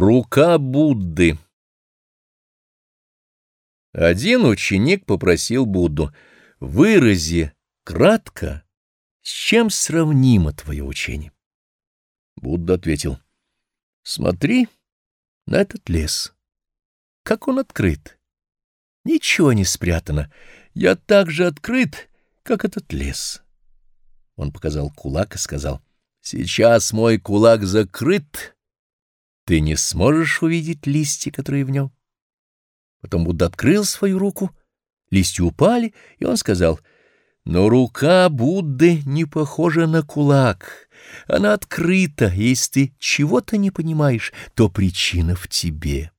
Рука Будды Один ученик попросил Будду, вырази кратко, с чем сравнимо твое учение. Будда ответил, смотри на этот лес, как он открыт. Ничего не спрятано, я так же открыт, как этот лес. Он показал кулак и сказал, сейчас мой кулак закрыт, ты не сможешь увидеть листья, которые в нем. Потом Будда открыл свою руку, листья упали, и он сказал, «Но рука Будды не похожа на кулак, она открыта, если ты чего-то не понимаешь, то причина в тебе».